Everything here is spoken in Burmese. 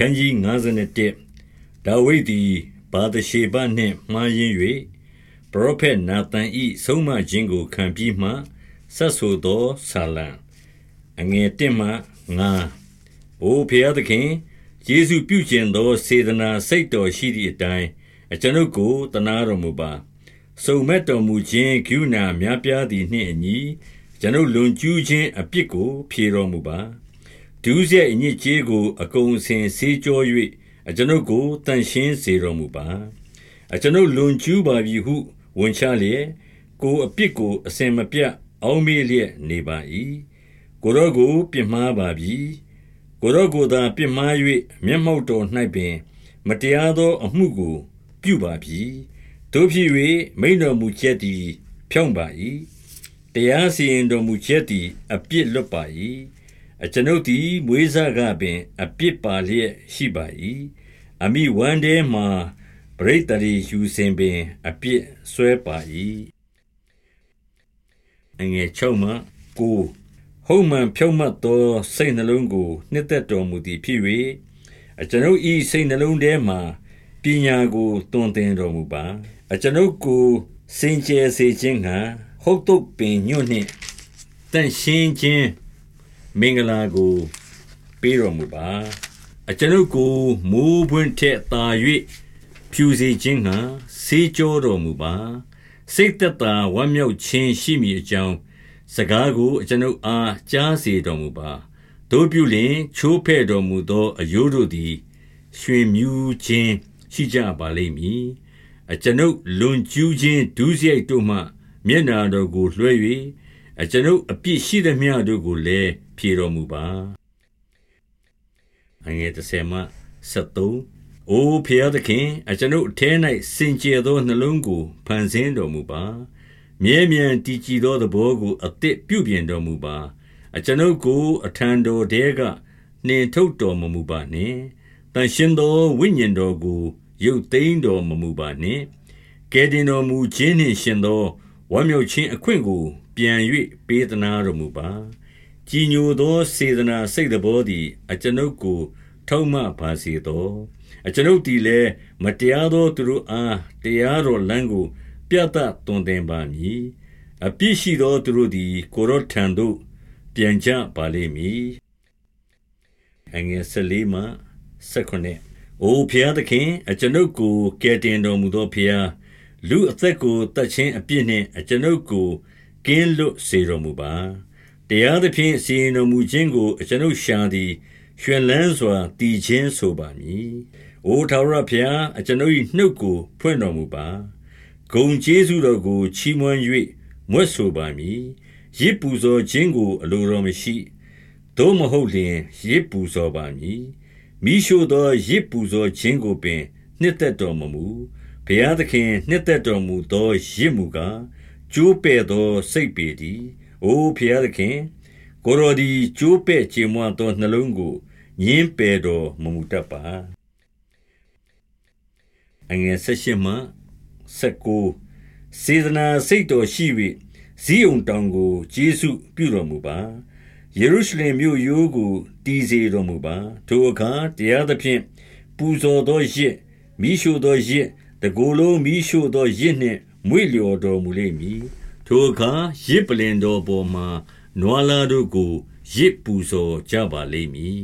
ခန်းကြီး51ဒါဝိဒ်သည်ဘာသရှေဘနှင့်မှားယွင်း၍ပရောဖက်နာသန်၏ဆုံးမခြင်းကိုခံပြီးမှဆက်ဆိုသောဆာလံအငယ်1မှ9အိုဖျားသခင်ယေရှုပြုကျင်သောစေတနာစိတ်တော်ရှိသည့်အတိုင်းအကျွန်ုပ်ကိုတနာတော်မူပါစုံမဲ့တော်မူခြင်းဂုဏများပြားသည်နှင့်အညီကျွန်ုပ်လွန်ကျူးခြင်းအပြစ်ကို ဖြေတော်မူပါ ဒုစရိုက်အညစ်အကြေးကို အကုန်အစင်ဆေးကြော၍အကျွန်ုပ်ကို သန့်ရှင်းစေတော်မူပါ။အကျွန်ုပ်လွန်ကျူးပါပြီဟု ဝန်ချလျက်၊ကိုယ်အပြစ်ကို အစဉ်မပြတ် အောက်မေ့လျက်နေပါ၏။ကိုယ်တော်ကို ပြစ်မှားပါပြီ။ကိုယ်တော်ကိုသာ ပြစ်မှား၍မျက်မှောက်တော်၌ပင် မတရားသောအမှုကို ပြုပါပြီ။သို့ဖြစ်၍မိန့်တော်မူချက်သည် ဖြောင့်ပါ၏။တရားစီရင်တော်မူချက်သည် အပြစ်လွတ်ပါ၏ အကျွန်ုပ်သည်မွေးစားကပင်အပြစ်ပါလျက်ရှိပါ၏အမိဝမ်းထဲမှပရိသတ်ယူစဉ်ပင်အပြစ်ဆွဲပါ၏အငယ်6မှ9ဟုတ်မှန်ဖြောင့်မတ်သောစိတ်နှလုံးကိုနှစ်သက်တော်မူသည်ဖြစ်၍အကျွန်ုပ်ဤစိတ်နှလုံးထဲမှပညာကိုတွင်တင်တော်မူပါအကျွန်ုပ်ကိုစင်ကြယ်စေခြင်းဟံဟုတ်တုတ်ပင်ညွန့်နှင့်တန့်ရှင်းခြင်း မင်္ဂလာကိုပေးတော်မူပါအကျွန်ုပ်ကိုမိုးပွင့်ထက်သာ၍ဖြူစေခြင်းဟံစေးကြောတော်မူပါစိတ်သက်သာဝမ်းမြောက်ခြင်းရှိမည်အကြောင်းစကားကိုအကျွန်ုပ်အားကြားစေတော်မူပါတို့ပြုလင်ချိုးဖဲ့တော်မူသောအယိုးတို့သည်ရွှင်မြူးခြင်းရှိကြပါလိမ့်မည်အကျွန်ုပ်လွန်ကျူးခြင်းဒုစရိုက်တို့မှ မျက်နာတော်ကိုလွှဲ၍အကျွန်ုပ်အပြစ်ရှိသမျှတို့ကိုလည်း ဖြေတော်မူပါအငယ်30မှ73အိုဖျားသခင်အကျွန်ုပ်အထဲ၌စင်ကြယ်သောနှလုံးကိုဖန်ဆင်းတော်မူပါမြဲမြံတည်ကြည်သောသဘောကိုအသစ်ပြုပြင်တော်မူပါအကျွန်ုပ်ကိုအထံတော်တဲကနှင်ထုတ်တော်မမူပါနှင့်တန်ရှင်သောဝိညာဉ်တော်ကိုရုပ်သိမ်းတော်မမူပါနှင့်ကဲတင်တော်မူခြင်းနှင့်ရှင်သောဝမ်းမြောက်ခြင်းအခွင့်ကို ပြန်၍ပေးသနာတော်မူပါ ကြည်ညိုသောစေတနာစိတ်တော်သည် အကျွန်ုပ်ကို ထောက်မပါစေသောအကျွန်ုပ်သည်လည်းမတရားသောသူတို့အားတရားတော်လမ်းကို ပြတ်တသွန်သင်ပါမည်အပြစ်ရှိသောသူတို့သည် ကိုရောထံသို့ပြန်ကြပါလိမ့်မည်အငယ်၁၄မှ၁၉အိုဖျားသခင်အကျွန်ုပ်ကိုကယ်တင်တော်မူသောဖျားလူအသက်ကိုတတ်ခြင်းအပြစ်နှင့်အကျွန်ုပ်ကိုကင်းလွတ်စေတော်မူပါ တရားသဖြင့်စီရင်တော်မူခြင်းကို အကျွန်ုပ်ရှာသည် ရွှင်လန်းစွာတည်ခြင်းဆိုပါမည်။အိုထာဝရဘုရားအကျွန်ုပ်၏နှုတ်ကို ဖွင့်တော်မူပါ။ဂုံကျေးဇူးတော်ကိုချီးမွမ်း၍မွတ်ဆိုပါမည်။ရစ်ပူဇော်ခြင်းကို အလိုတော်မရှိ။သို့မဟုတ်လျှင်ရစ်ပူဇော်ပါမည်။မိရှုသောရစ်ပူဇော်ခြင်းကိုပင် နှစ်သက်တော်မမူ။ဘုရားသခင်နှစ်သက်တော်မူသောရစ်မူကားကျိုးပဲ့သောစိတ်ပေတည်း။ အိုဘုရားသခင်ကိုယ်တော်သည်ကျိုးပဲ့ကြေမွသောနှလုံးကိုငင်းပယ်တော်မမူတတ်ပါအငယ်၁၈မှ၁၉စေတနာစိတ်တော်ရှိ၍ဇီးုံတောင်ကိုကျေးဇူးပြုတော်မူပါယေရုရှလင်မြို့ရိုးကိုတည်စေတော်မူပါထိုအခါတရားသဖြင့်ပူဇော်သောရစ်မိရှုသောရစ်တကိုယ်လုံးမိရှုသောရစ်နှင့်မွေ့လျော်တော်မူလိမ့်မည် ထိုအခါရစ်ပလင်တော်ပေါ်မှာ နွားလာတို့ကိုရစ်ပူဇော်ကြပါလိမ့်မည်